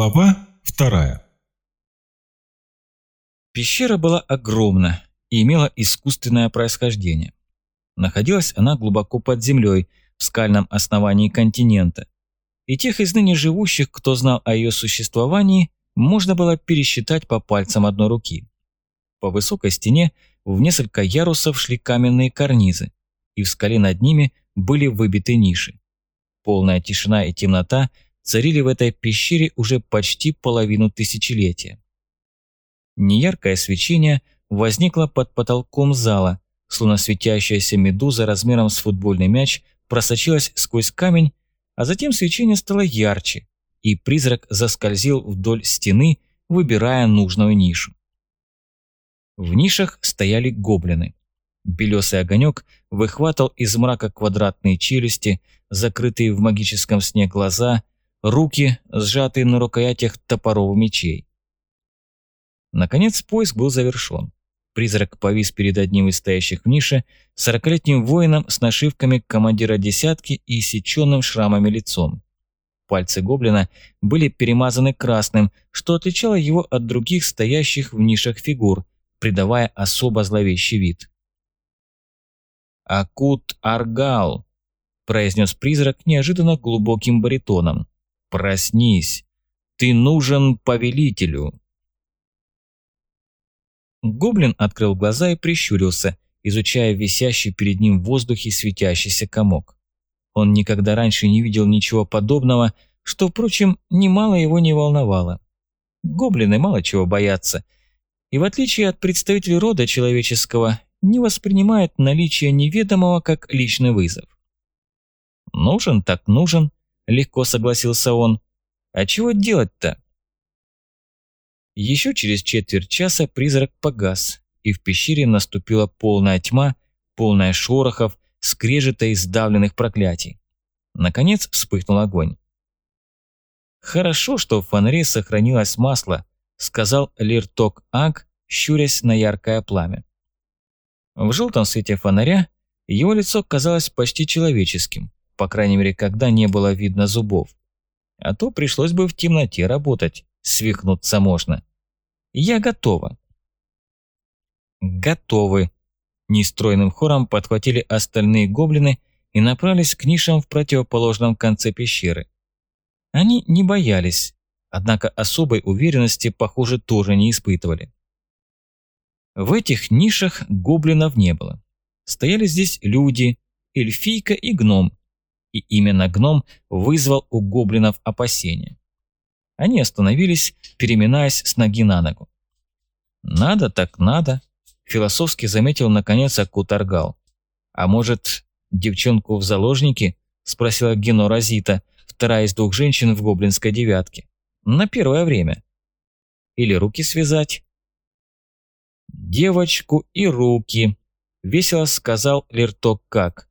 Глава вторая. Пещера была огромна и имела искусственное происхождение. Находилась она глубоко под землей, в скальном основании континента. И тех из ныне живущих, кто знал о ее существовании, можно было пересчитать по пальцам одной руки. По высокой стене в несколько ярусов шли каменные карнизы, и в скале над ними были выбиты ниши. Полная тишина и темнота – царили в этой пещере уже почти половину тысячелетия. Неяркое свечение возникло под потолком зала, словно светящаяся медуза размером с футбольный мяч просочилась сквозь камень, а затем свечение стало ярче, и призрак заскользил вдоль стены, выбирая нужную нишу. В нишах стояли гоблины. Белесый огонек выхватывал из мрака квадратные челюсти, закрытые в магическом сне глаза, руки, сжатые на рукоятях топоров мечей. Наконец поиск был завершен. Призрак повис перед одним из стоящих в нише, сорокалетним воином с нашивками командира десятки и иссеченным шрамами лицом. Пальцы гоблина были перемазаны красным, что отличало его от других стоящих в нишах фигур, придавая особо зловещий вид. «Акут Аргал», – произнес призрак неожиданно глубоким баритоном. Проснись! Ты нужен повелителю!» Гоблин открыл глаза и прищурился, изучая висящий перед ним в воздухе светящийся комок. Он никогда раньше не видел ничего подобного, что, впрочем, немало его не волновало. Гоблины мало чего боятся, и в отличие от представителей рода человеческого, не воспринимают наличие неведомого как личный вызов. Нужен так нужен, легко согласился он. А чего делать-то? Еще через четверть часа призрак погас, и в пещере наступила полная тьма, полная шорохов, скрежета и сдавленных проклятий. Наконец вспыхнул огонь. «Хорошо, что в фонаре сохранилось масло», — сказал Лирток Аг, щурясь на яркое пламя. В желтом свете фонаря его лицо казалось почти человеческим по крайней мере, когда не было видно зубов. А то пришлось бы в темноте работать, свихнуться можно. Я готова. Готовы. Нестройным хором подхватили остальные гоблины и направились к нишам в противоположном конце пещеры. Они не боялись, однако особой уверенности, похоже, тоже не испытывали. В этих нишах гоблинов не было. Стояли здесь люди, эльфийка и гном, и именно гном вызвал у гоблинов опасения. Они остановились, переминаясь с ноги на ногу. «Надо так надо», – философски заметил наконец Акутаргал. «А может, девчонку в заложники?» – спросила Гено Розита, вторая из двух женщин в гоблинской девятке. «На первое время. Или руки связать?» «Девочку и руки», – весело сказал Лерток как.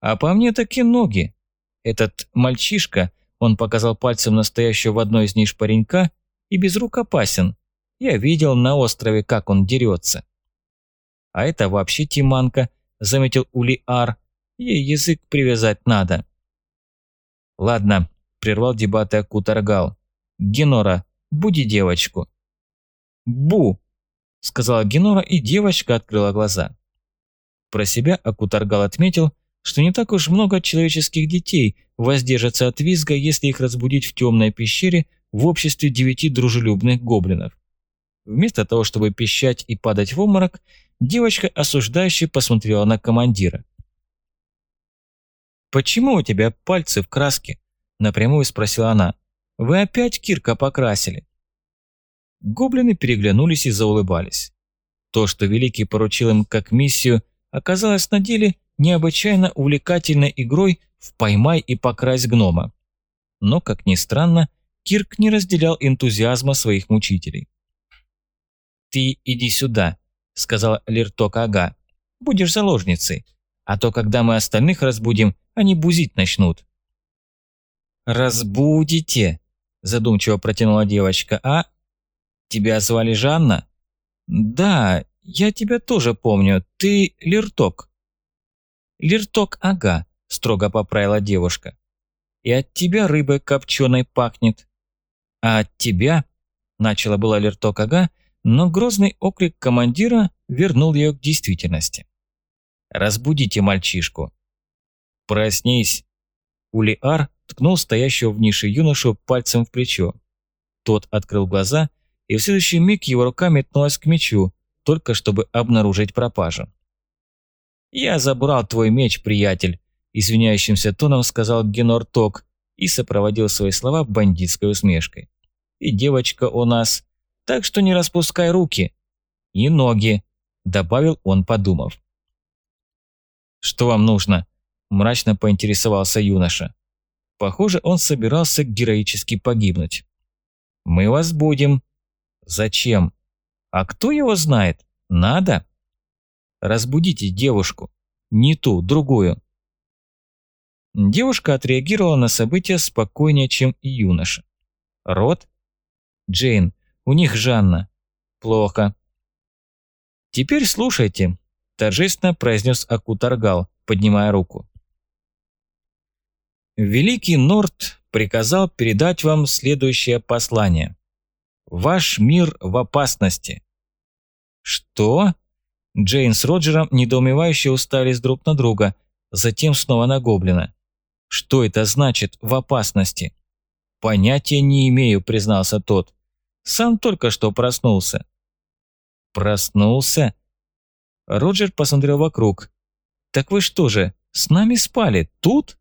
А по мне таки ноги. Этот мальчишка, он показал пальцем настоящего в одной из ниш паренька, и без рук опасен. Я видел на острове, как он дерется. А это вообще Тиманка, заметил Улиар. Ей язык привязать надо. Ладно, прервал дебаты Акутаргал. Генора, буди девочку. Бу, сказала Генора, и девочка открыла глаза. Про себя Акутаргал отметил, что не так уж много человеческих детей воздержатся от визга, если их разбудить в темной пещере в обществе девяти дружелюбных гоблинов. Вместо того, чтобы пищать и падать в обморок, девочка осуждающе посмотрела на командира. «Почему у тебя пальцы в краске?» – напрямую спросила она. «Вы опять Кирка покрасили?» Гоблины переглянулись и заулыбались. То, что Великий поручил им как миссию, оказалось на деле необычайно увлекательной игрой в «поймай и покрась гнома». Но, как ни странно, Кирк не разделял энтузиазма своих мучителей. «Ты иди сюда», — сказала Лерток Ага. «Будешь заложницей, а то, когда мы остальных разбудим, они бузить начнут». «Разбудите», — задумчиво протянула девочка. «А? Тебя звали Жанна?» «Да, я тебя тоже помню. Ты Лерток». «Лирток, ага», – строго поправила девушка. «И от тебя рыбой копченой пахнет». «А от тебя?» – начала была Лерток Ага, но грозный окрик командира вернул ее к действительности. «Разбудите мальчишку». «Проснись!» Улиар ткнул стоящего в нише юношу пальцем в плечо. Тот открыл глаза, и в следующий миг его рука метнулась к мечу, только чтобы обнаружить пропажу. «Я забрал твой меч, приятель», – извиняющимся тоном сказал Генор Ток и сопроводил свои слова бандитской усмешкой. «И девочка у нас, так что не распускай руки. И ноги», – добавил он, подумав. «Что вам нужно?» – мрачно поинтересовался юноша. Похоже, он собирался героически погибнуть. «Мы вас будем». «Зачем?» «А кто его знает? Надо?» «Разбудите девушку. Не ту, другую». Девушка отреагировала на события спокойнее, чем и юноша. «Рот?» «Джейн, у них Жанна». «Плохо». «Теперь слушайте», – торжественно произнес Акутаргал, поднимая руку. Великий Норт приказал передать вам следующее послание. Ваш мир в опасности. Что? Джейн с Роджером недоумевающе уставились друг на друга, затем снова на Гоблина. Что это значит «в опасности»? Понятия не имею, признался тот. Сам только что проснулся. Проснулся? Роджер посмотрел вокруг. Так вы что же, с нами спали тут?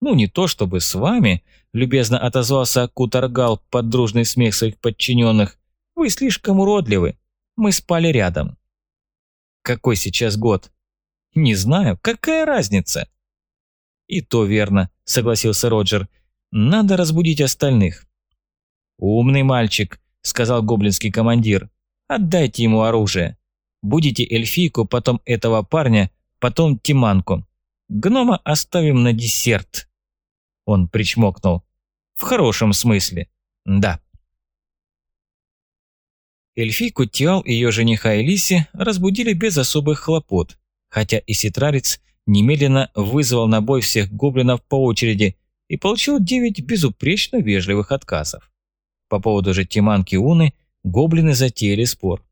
«Ну, не то чтобы с вами», – любезно отозвался Кутаргал под дружный смех своих подчиненных. «Вы слишком уродливы. Мы спали рядом». «Какой сейчас год?» «Не знаю. Какая разница?» «И то верно», – согласился Роджер. «Надо разбудить остальных». «Умный мальчик», – сказал гоблинский командир. «Отдайте ему оружие. Будете эльфийку, потом этого парня, потом Тиманку. Гнома оставим на десерт». Он причмокнул. В хорошем смысле. Да. Эльфийку Тиал и ее жениха Элиси разбудили без особых хлопот, хотя и Ситрарец немедленно вызвал на бой всех гоблинов по очереди и получил девять безупречно вежливых отказов. По поводу же Тиманки Уны гоблины затеяли спор.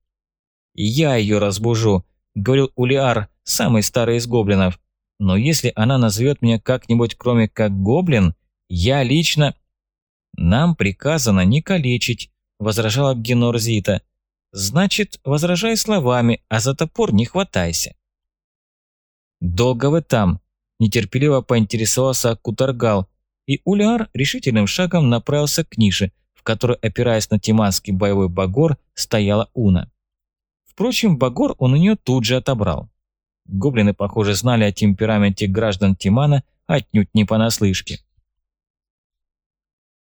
«Я ее разбужу», — говорил Улиар, самый старый из гоблинов, но если она назовет меня как-нибудь кроме как гоблин, я лично... Нам приказано не калечить, возражала Генорзита. Значит, возражай словами, а за топор не хватайся. Долго вы там? Нетерпеливо поинтересовался Кутаргал, и Уляр решительным шагом направился к нише, в которой, опираясь на тиманский боевой багор, стояла Уна. Впрочем, багор он у нее тут же отобрал. Гоблины, похоже, знали о темпераменте граждан Тимана отнюдь не понаслышке.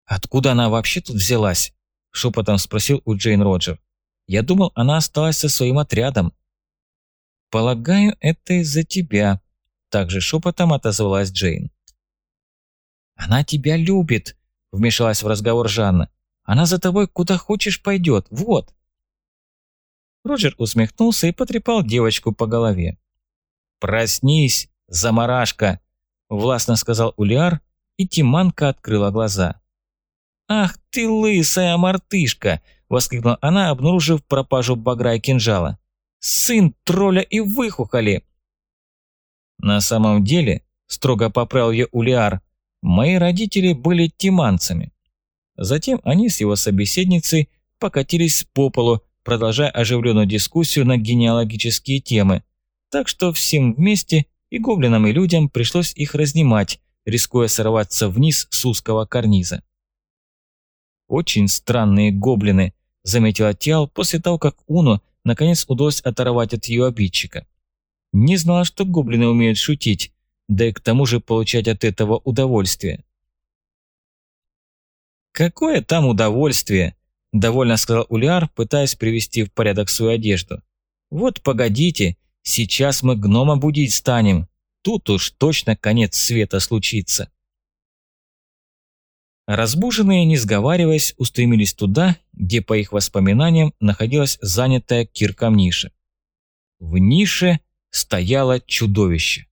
«Откуда она вообще тут взялась?» – шепотом спросил у Джейн Роджер. «Я думал, она осталась со своим отрядом». «Полагаю, это из-за тебя», – также шепотом отозвалась Джейн. «Она тебя любит», – вмешалась в разговор Жанна. «Она за тобой куда хочешь пойдет, вот». Роджер усмехнулся и потрепал девочку по голове. «Проснись, заморашка!» – властно сказал Улиар, и Тиманка открыла глаза. «Ах ты лысая мартышка!» – воскликнула она, обнаружив пропажу багра и кинжала. «Сын тролля и выхухоли!» «На самом деле», – строго поправил ее Улиар, – «мои родители были тиманцами». Затем они с его собеседницей покатились по полу, продолжая оживленную дискуссию на генеалогические темы, так что всем вместе, и гоблинам, и людям, пришлось их разнимать, рискуя сорваться вниз с узкого карниза. «Очень странные гоблины», – заметила Тиал после того, как Уну наконец удалось оторвать от ее обидчика. Не знала, что гоблины умеют шутить, да и к тому же получать от этого удовольствие. «Какое там удовольствие?» – довольно сказал Улиар, пытаясь привести в порядок свою одежду. «Вот погодите, сейчас мы гнома будить станем. Тут уж точно конец света случится». Разбуженные, не сговариваясь, устремились туда, где, по их воспоминаниям, находилась занятая кирком ниша. В нише стояло чудовище.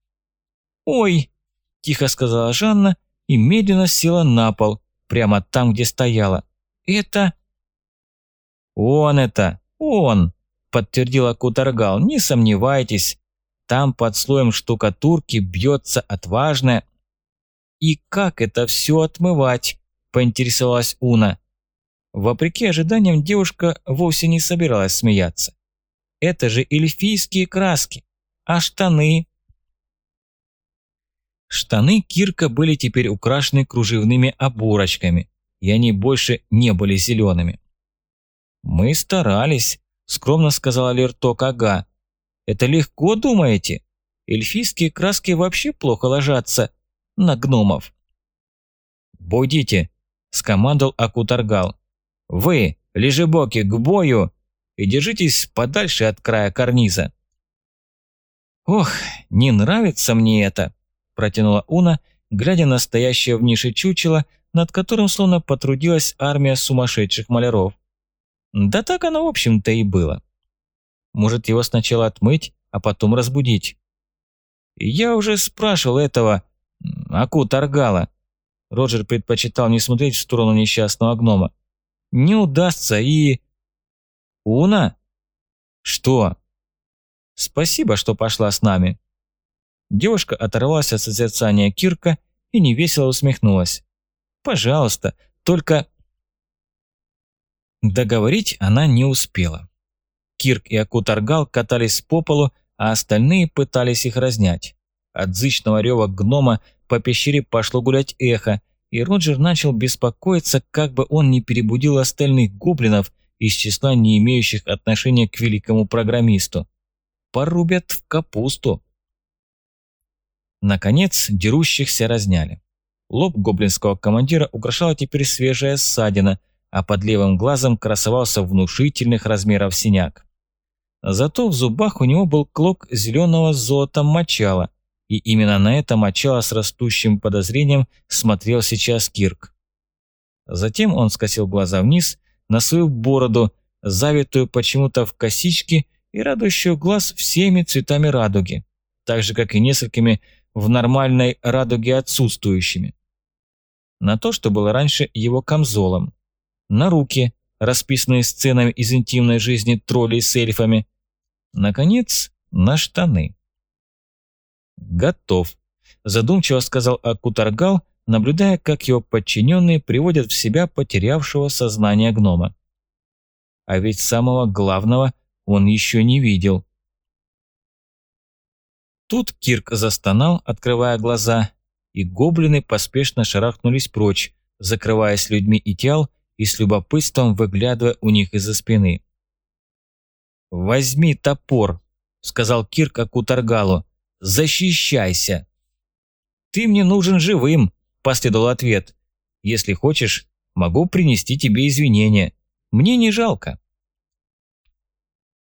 «Ой!» – тихо сказала Жанна и медленно села на пол, прямо там, где стояла, это...» «Он это, он!» – подтвердила Кутаргал. «Не сомневайтесь, там под слоем штукатурки бьется отважная...» «И как это все отмывать?» – поинтересовалась Уна. Вопреки ожиданиям, девушка вовсе не собиралась смеяться. «Это же эльфийские краски, а штаны...» Штаны Кирка были теперь украшены кружевными оборочками, и они больше не были зелеными. «Мы старались», – скромно сказала Лерток Ага. «Это легко, думаете? Эльфийские краски вообще плохо ложатся на гномов». «Будите», – скомандовал Акутаргал. «Вы, лежебоки, к бою и держитесь подальше от края карниза». «Ох, не нравится мне это», – протянула Уна, глядя на стоящее в нише чучело, над которым словно потрудилась армия сумасшедших маляров. Да так оно в общем-то и было. Может его сначала отмыть, а потом разбудить. Я уже спрашивал этого Аку Таргала. Роджер предпочитал не смотреть в сторону несчастного гнома. Не удастся и... Уна? Что? Спасибо, что пошла с нами. Девушка оторвалась от созерцания Кирка и невесело усмехнулась. «Пожалуйста, только...» Договорить она не успела. Кирк и Акутаргал катались по полу, а остальные пытались их разнять. От зычного рева гнома по пещере пошло гулять эхо, и Роджер начал беспокоиться, как бы он не перебудил остальных гоблинов из числа не имеющих отношения к великому программисту. Порубят в капусту. Наконец, дерущихся разняли. Лоб гоблинского командира украшала теперь свежая ссадина, а под левым глазом красовался внушительных размеров синяк. Зато в зубах у него был клок зеленого золота мочала, и именно на это мочало с растущим подозрением смотрел сейчас Кирк. Затем он скосил глаза вниз на свою бороду, завитую почему-то в косички и радующую глаз всеми цветами радуги, так же, как и несколькими в нормальной радуге отсутствующими. На то, что было раньше его камзолом. На руки, расписанные сценами из интимной жизни троллей с эльфами. Наконец, на штаны. «Готов», – задумчиво сказал Акутаргал, наблюдая, как его подчиненные приводят в себя потерявшего сознание гнома. А ведь самого главного он еще не видел. Тут Кирк застонал, открывая глаза, и гоблины поспешно шарахнулись прочь, закрываясь людьми и тел и с любопытством выглядывая у них из-за спины. «Возьми топор», — сказал Кирк Акутаргалу. «Защищайся!» «Ты мне нужен живым», — последовал ответ. «Если хочешь, могу принести тебе извинения. Мне не жалко».